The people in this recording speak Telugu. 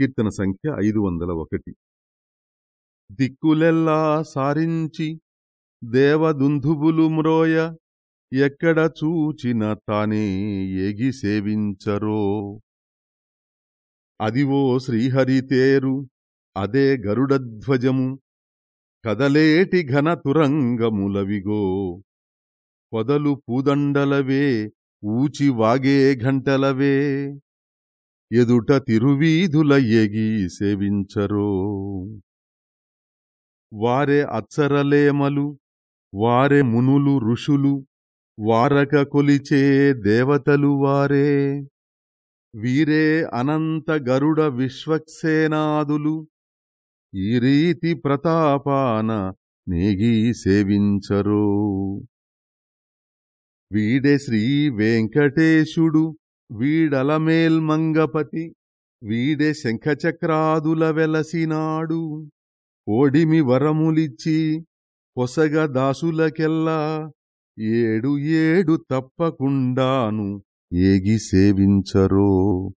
కీర్తన సంఖ్య ఐదు వందల ఒకటి. దిక్కులెల్లా సారించి దేవదుంధుబులు మ్రోయ ఎక్కడ చూచిన తానే ఎగి సేవించరో. అదివో శ్రీహరితేరు అదే గరుడధ్వజము కదలేటి ఘన తురంగములవిగో. పొదలు పూదండలవే ఊచి వాగే ఘంటలవే. ఎదుట తిరువీధుల ఎగి సేవించరో. వారే అచ్చరలేమలు వారే మునులు ఋషులు వారక కొలిచే దేవతలు వారే. వీరే అనంత గరుడ విశ్వక్సేనాదులు ఈ రీతి ప్రతాపాన నేగి సేవించరో. వీడే శ్రీ వెంకటేశుడు వీడలమేల్మంగపతి వీడే శంఖచక్రాదుల వెలసినాడు. ఓడిమి వరములిచ్చి పొసగ దాసులకెల్లా ఏడు ఏడు తప్పకుండాను ఏగి సేవించరో.